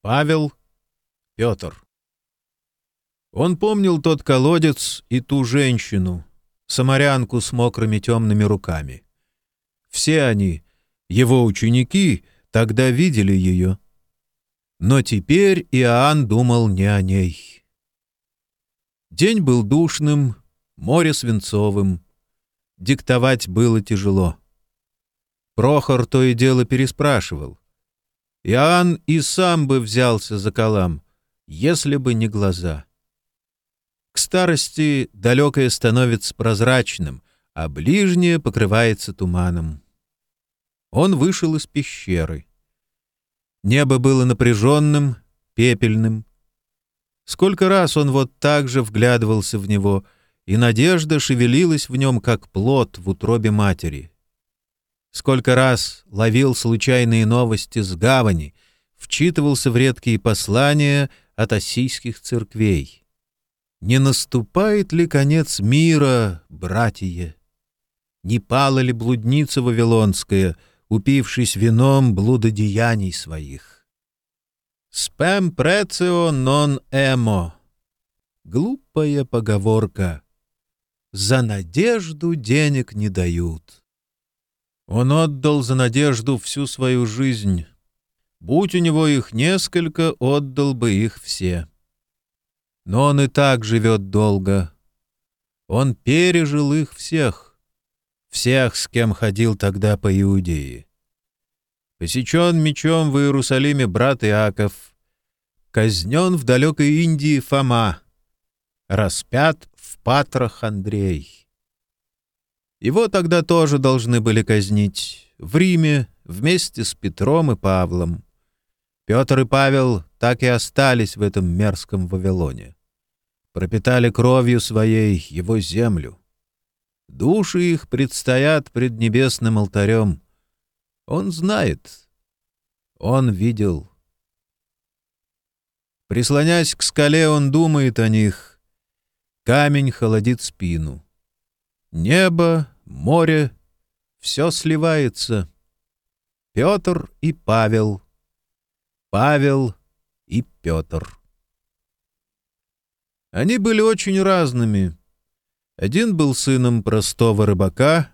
Павел, Петр. Он помнил тот колодец и ту женщину, самарянку с мокрыми темными руками. Все они, его ученики, тогда видели ее. Но теперь Иоанн думал не о ней. День был душным, море свинцовым. Диктовать было тяжело. Прохор то и дело переспрашивал. Иоанн и сам бы взялся за калам, если бы не глаза. К старости далекое становится прозрачным, а ближнее покрывается туманом. Он вышел из пещеры. Небо было напряженным, пепельным. Сколько раз он вот так же вглядывался в него, и надежда шевелилась в нем, как плод в утробе матери. Сколько раз ловил случайные новости с гавани, вчитывался в редкие послания от осийских церквей. Не наступает ли конец мира, братья? Не пала ли блудница вавилонская, упившись вином блудодеяний своих? «Спем прецио нон эмо» — глупая поговорка. «За надежду денег не дают». Он отдал за надежду всю свою жизнь. Будь у него их несколько, отдал бы их все. Но он и так живет долго. Он пережил их всех. Всех, с кем ходил тогда по Иудее. Посечен мечом в Иерусалиме брат Иаков. Казнен в далекой Индии Фома. Распят в Патрах Андрей. Его тогда тоже должны были казнить. В Риме вместе с Петром и Павлом. Петр и Павел так и остались в этом мерзком Вавилоне. Пропитали кровью своей его землю. Души их предстоят пред небесным алтарем. Он знает. Он видел. Прислонясь к скале, он думает о них. Камень холодит спину. Небо, море — все сливается. Петр и Павел. Павел и Петр. Они были очень разными. Один был сыном простого рыбака,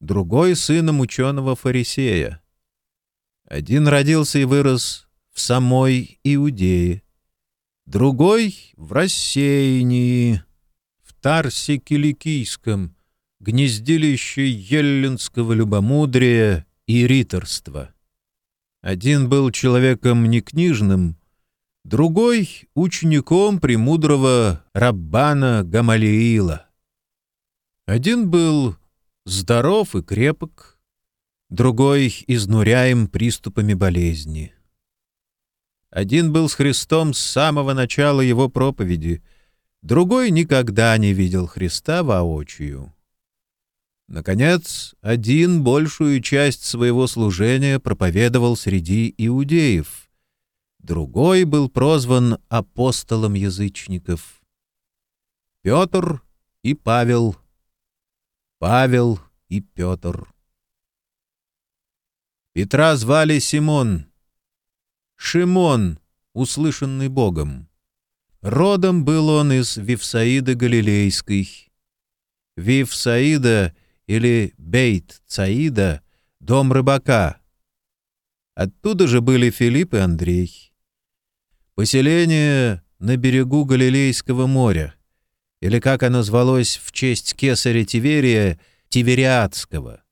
другой — сыном ученого-фарисея. Один родился и вырос в самой Иудее, другой — в рассеянии, Тарсе Киликийском, гнездилище еллинского любомудрия и риторства. Один был человеком некнижным, другой — учеником премудрого Раббана Гамалиила. Один был здоров и крепок, другой — изнуряем приступами болезни. Один был с Христом с самого начала его проповеди, другой никогда не видел Христа воочию. Наконец, один большую часть своего служения проповедовал среди иудеев, другой был прозван апостолом язычников. Петр и Павел, Павел и Петр. Петра звали Симон, Шимон, услышанный Богом. Родом был он из Вифсаида Галилейской. Вифсаида — или Бейт Цаида, дом рыбака. Оттуда же были Филипп и Андрей. Поселение на берегу Галилейского моря, или, как оно звалось в честь кесаря Тиверия, Тивериадского.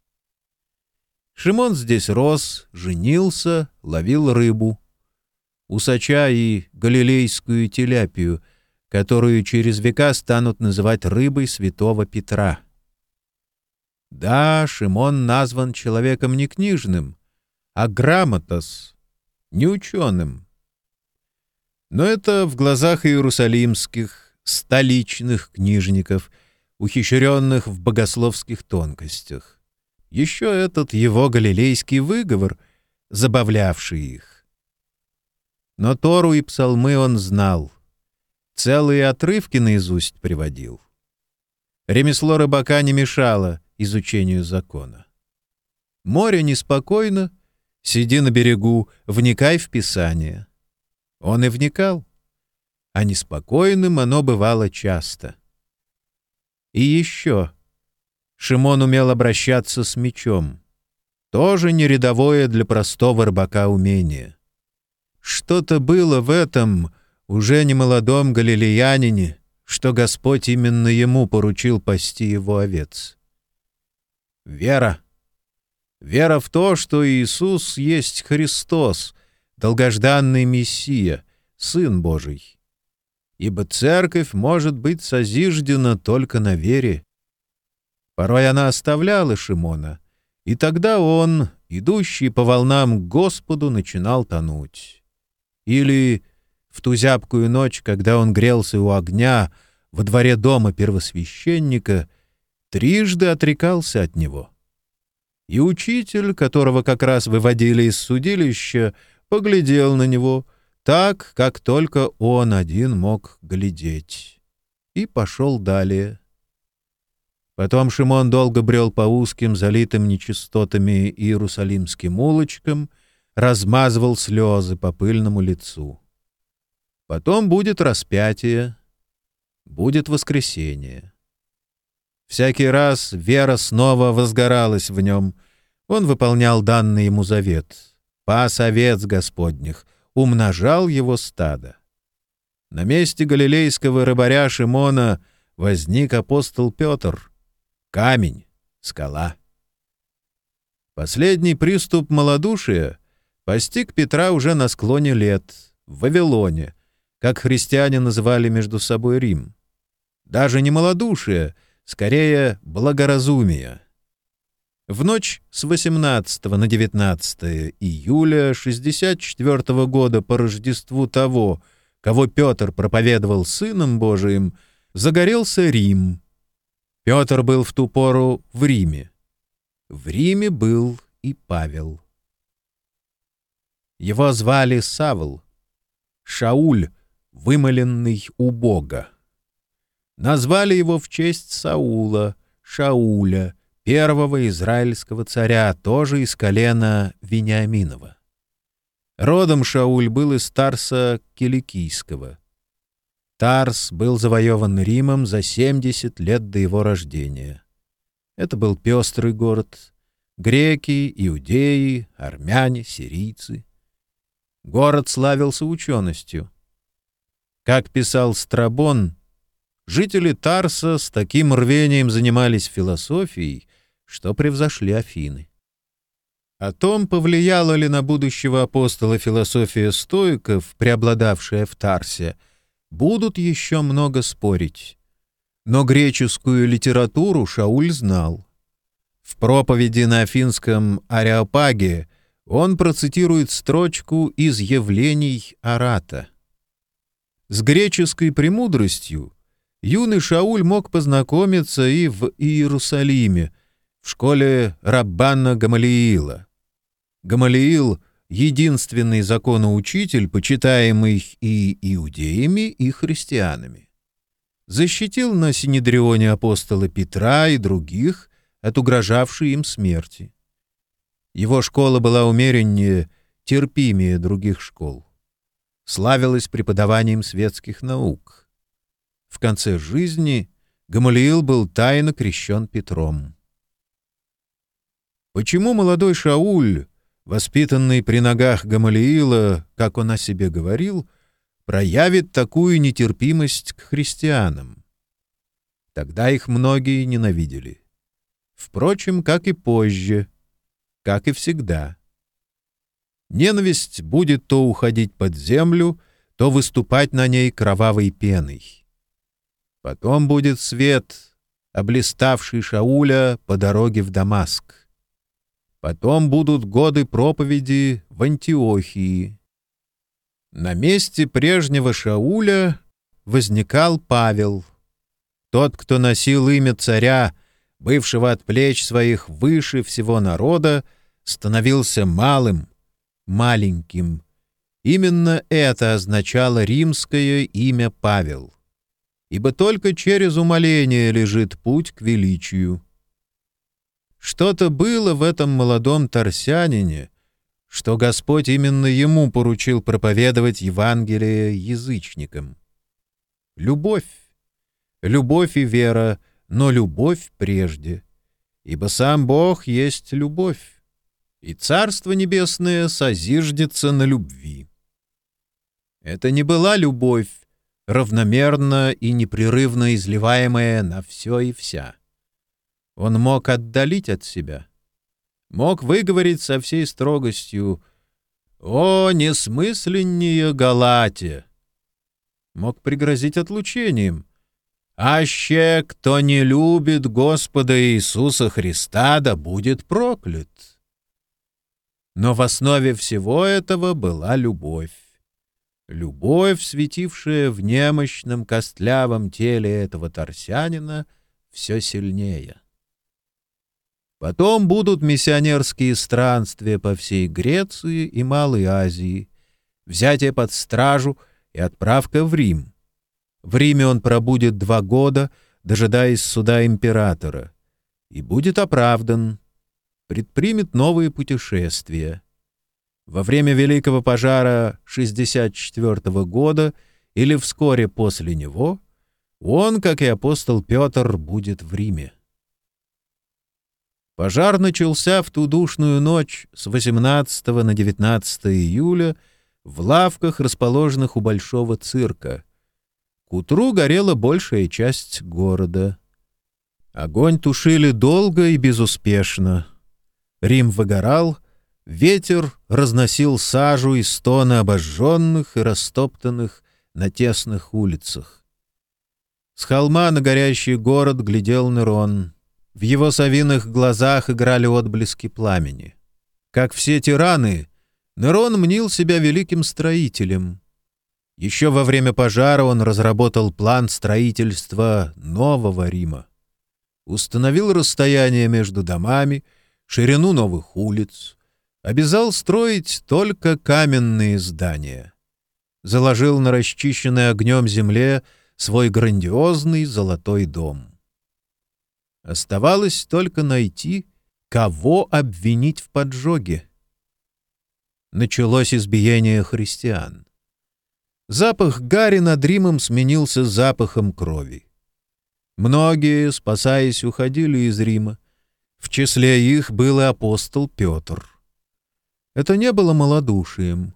Шимон здесь рос, женился, ловил рыбу. Усача и галилейскую теляпию, которую через века станут называть рыбой святого Петра. Да, Шимон назван человеком не книжным, а грамотос, не ученым. Но это в глазах иерусалимских, столичных книжников, ухищренных в богословских тонкостях. Еще этот его галилейский выговор, забавлявший их. Но Тору и псалмы он знал. Целые отрывки наизусть приводил. Ремесло рыбака не мешало — изучению закона. Море неспокойно, сиди на берегу, вникай в Писание. Он и вникал. А неспокойным оно бывало часто. И еще. Шимон умел обращаться с мечом. Тоже не рядовое для простого рыбака умение. Что-то было в этом уже немолодом галилеянине, что Господь именно ему поручил пасти его овец. Вера. Вера в то, что Иисус есть Христос, долгожданный Мессия, Сын Божий. Ибо церковь может быть созиждена только на вере. Порой она оставляла Шимона, и тогда он, идущий по волнам к Господу, начинал тонуть. Или в ту зябкую ночь, когда он грелся у огня во дворе дома первосвященника, трижды отрекался от него. И учитель, которого как раз выводили из судилища, поглядел на него так, как только он один мог глядеть, и пошел далее. Потом Шимон долго брел по узким, залитым нечистотами иерусалимским улочкам, размазывал слезы по пыльному лицу. Потом будет распятие, будет воскресение. Всякий раз вера снова возгоралась в нем. Он выполнял данный ему завет. Пас овец Господних, умножал его стадо. На месте галилейского рыбаря Шимона возник апостол Петр — Камень, скала. Последний приступ малодушия постиг Петра уже на склоне лет, в Вавилоне, как христиане называли между собой Рим. Даже не малодушие, скорее благоразумие. В ночь с 18 на 19 июля 64 года по Рождеству того, кого Петр проповедовал Сыном Божиим, загорелся Рим, Петр был в ту пору в Риме. В Риме был и Павел. Его звали Савл, Шауль, вымоленный у Бога. Назвали его в честь Саула, Шауля, первого израильского царя, тоже из колена Вениаминова. Родом Шауль был из Тарса Киликийского. Тарс был завоеван Римом за 70 лет до его рождения. Это был пестрый город. Греки, иудеи, армяне, сирийцы. Город славился ученостью. Как писал Страбон, жители Тарса с таким рвением занимались философией, что превзошли Афины. О том, повлияла ли на будущего апостола философия стоиков, преобладавшая в Тарсе — будут еще много спорить. Но греческую литературу Шауль знал. В проповеди на афинском Ареопаге он процитирует строчку из явлений Арата. С греческой премудростью юный Шауль мог познакомиться и в Иерусалиме, в школе Раббана Гамалиила. Гамалиил — единственный законоучитель, почитаемый и иудеями, и христианами. Защитил на Синедрионе апостола Петра и других от угрожавшей им смерти. Его школа была умереннее, терпимее других школ. Славилась преподаванием светских наук. В конце жизни Гамалиил был тайно крещен Петром. Почему молодой Шауль воспитанный при ногах Гамалиила, как он о себе говорил, проявит такую нетерпимость к христианам. Тогда их многие ненавидели. Впрочем, как и позже, как и всегда. Ненависть будет то уходить под землю, то выступать на ней кровавой пеной. Потом будет свет, облиставший Шауля по дороге в Дамаск. Потом будут годы проповеди в Антиохии. На месте прежнего Шауля возникал Павел, тот, кто носил имя царя, бывшего от плеч своих выше всего народа, становился малым, маленьким. Именно это означало римское имя Павел. Ибо только через умоление лежит путь к величию. Что-то было в этом молодом торсянине, что Господь именно ему поручил проповедовать Евангелие язычникам. Любовь. Любовь и вера, но любовь прежде. Ибо сам Бог есть любовь, и Царство Небесное созиждется на любви. Это не была любовь, равномерно и непрерывно изливаемая на все и вся. Он мог отдалить от себя — мог выговорить со всей строгостью «О, несмысленнее Галате!» Мог пригрозить отлучением «Аще, кто не любит Господа Иисуса Христа, да будет проклят!» Но в основе всего этого была любовь. Любовь, светившая в немощном костлявом теле этого торсянина, все сильнее. Потом будут миссионерские странствия по всей Греции и Малой Азии, взятие под стражу и отправка в Рим. В Риме он пробудет два года, дожидаясь суда императора, и будет оправдан, предпримет новые путешествия. Во время Великого пожара 64 года или вскоре после него он, как и апостол Петр, будет в Риме. Пожар начался в ту душную ночь с 18 на 19 июля в лавках, расположенных у Большого цирка. Утру горела большая часть города. Огонь тушили долго и безуспешно. Рим выгорал, ветер разносил сажу и стоны обожженных и растоптанных на тесных улицах. С холма на горящий город глядел Нерон — в его совиных глазах играли отблески пламени. Как все тираны, Нерон мнил себя великим строителем. Еще во время пожара он разработал план строительства нового Рима. Установил расстояние между домами, ширину новых улиц, обязал строить только каменные здания. Заложил на расчищенной огнем земле свой грандиозный золотой дом. Оставалось только найти, кого обвинить в поджоге. Началось избиение христиан. Запах гари над Римом сменился запахом крови. Многие, спасаясь, уходили из Рима. В числе их был и апостол Петр. Это не было малодушием.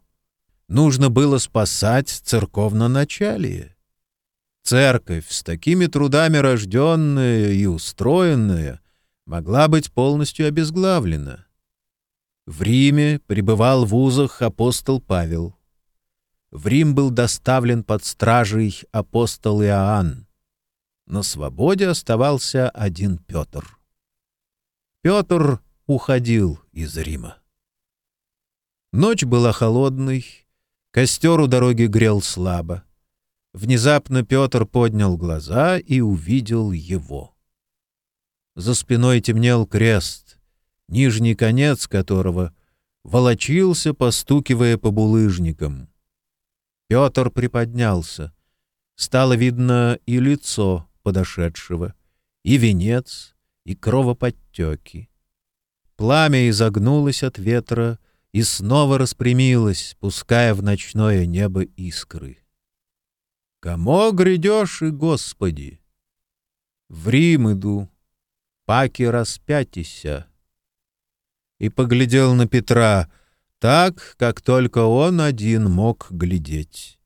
Нужно было спасать церковноначалие. Церковь, с такими трудами рожденная и устроенная, могла быть полностью обезглавлена. В Риме пребывал в узах апостол Павел. В Рим был доставлен под стражей апостол Иоанн. На свободе оставался один Петр. Петр уходил из Рима. Ночь была холодной, костер у дороги грел слабо. Внезапно Петр поднял глаза и увидел его. За спиной темнел крест, нижний конец которого волочился, постукивая по булыжникам. Петр приподнялся. Стало видно и лицо подошедшего, и венец, и кровоподтеки. Пламя изогнулось от ветра и снова распрямилось, пуская в ночное небо искры. Кому грядешь и Господи? В Рим иду, паки распятися. И поглядел на Петра так, как только он один мог глядеть,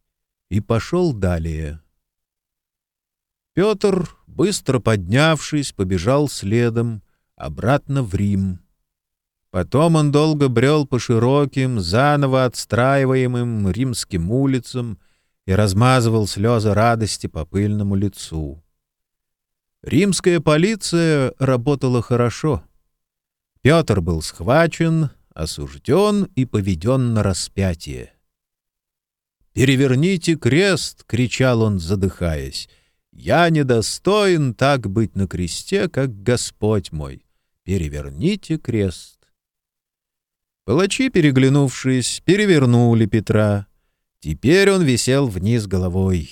и пошел далее. Петр, быстро поднявшись, побежал следом, обратно в Рим. Потом он долго брел по широким, заново отстраиваемым римским улицам, и размазывал слезы радости по пыльному лицу. Римская полиция работала хорошо. Петр был схвачен, осужден и поведен на распятие. «Переверните крест!» — кричал он, задыхаясь. «Я недостоин так быть на кресте, как Господь мой. Переверните крест!» Палачи, переглянувшись, перевернули Петра, Теперь он висел вниз головой.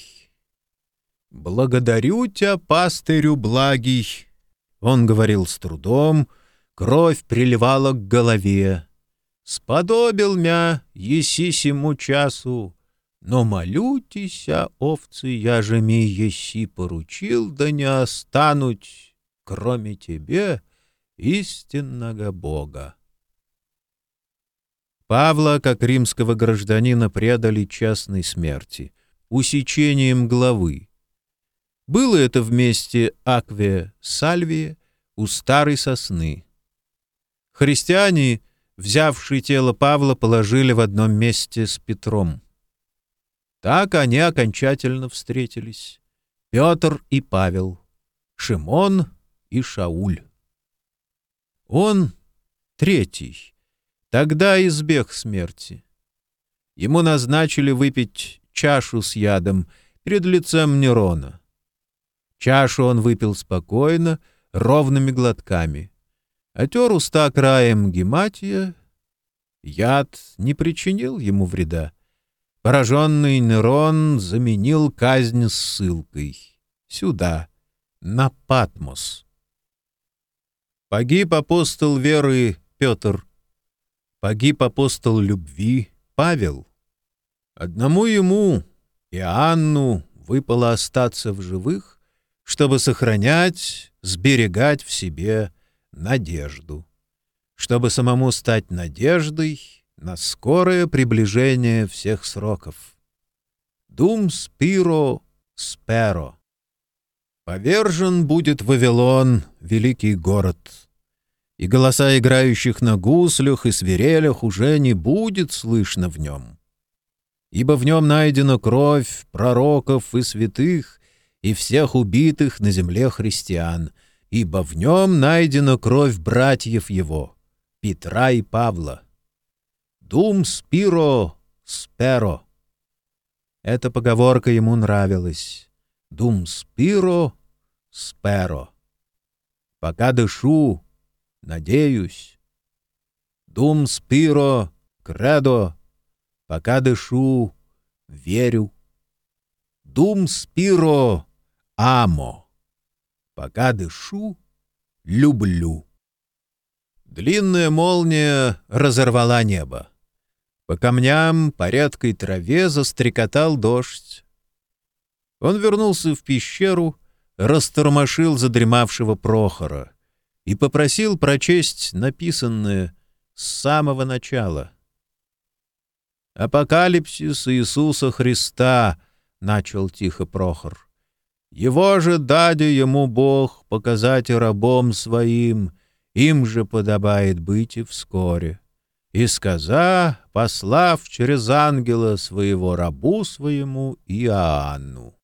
«Благодарю тебя, пастырю благий!» Он говорил с трудом, кровь приливала к голове. Сподобил мя еси сему часу, но молютися, овцы, я же ми еси поручил, да не остануть, кроме тебе, истинного Бога. Павла, как римского гражданина, предали частной смерти, усечением головы. Было это вместе Акве Сальвия у старой сосны. Христиане, взявшие тело Павла, положили в одном месте с Петром. Так они окончательно встретились. Петр и Павел, Шимон и Шауль. Он третий, тогда избег смерти. Ему назначили выпить чашу с ядом перед лицем Нерона. Чашу он выпил спокойно, ровными глотками. Отер уста краем гематия. Яд не причинил ему вреда. Пораженный Нерон заменил казнь ссылкой. Сюда, на Патмос. Погиб апостол веры Петр. Погиб апостол любви Павел. Одному ему, Иоанну, выпало остаться в живых, чтобы сохранять, сберегать в себе надежду, чтобы самому стать надеждой на скорое приближение всех сроков. Дум спиро сперо. Повержен будет Вавилон, великий город, и голоса играющих на гуслях и свирелях уже не будет слышно в нем. Ибо в нем найдена кровь пророков и святых, и всех убитых на земле христиан, ибо в нем найдена кровь братьев его, Петра и Павла. «Дум спиро сперо». Эта поговорка ему нравилась. «Дум спиро сперо». Пока дышу, надеюсь. «Дум спиро кредо». Пока дышу, верю. «Дум спиро амо». Пока дышу, люблю. Длинная молния разорвала небо. По камням, по редкой траве застрекотал дождь. Он вернулся в пещеру, растормошил задремавшего Прохора и попросил прочесть написанное с самого начала. «Апокалипсис Иисуса Христа», — начал тихо Прохор. «Его же даде ему Бог показать рабом своим, им же подобает быть и вскоре» и сказа, послав через ангела своего рабу своему Иоанну.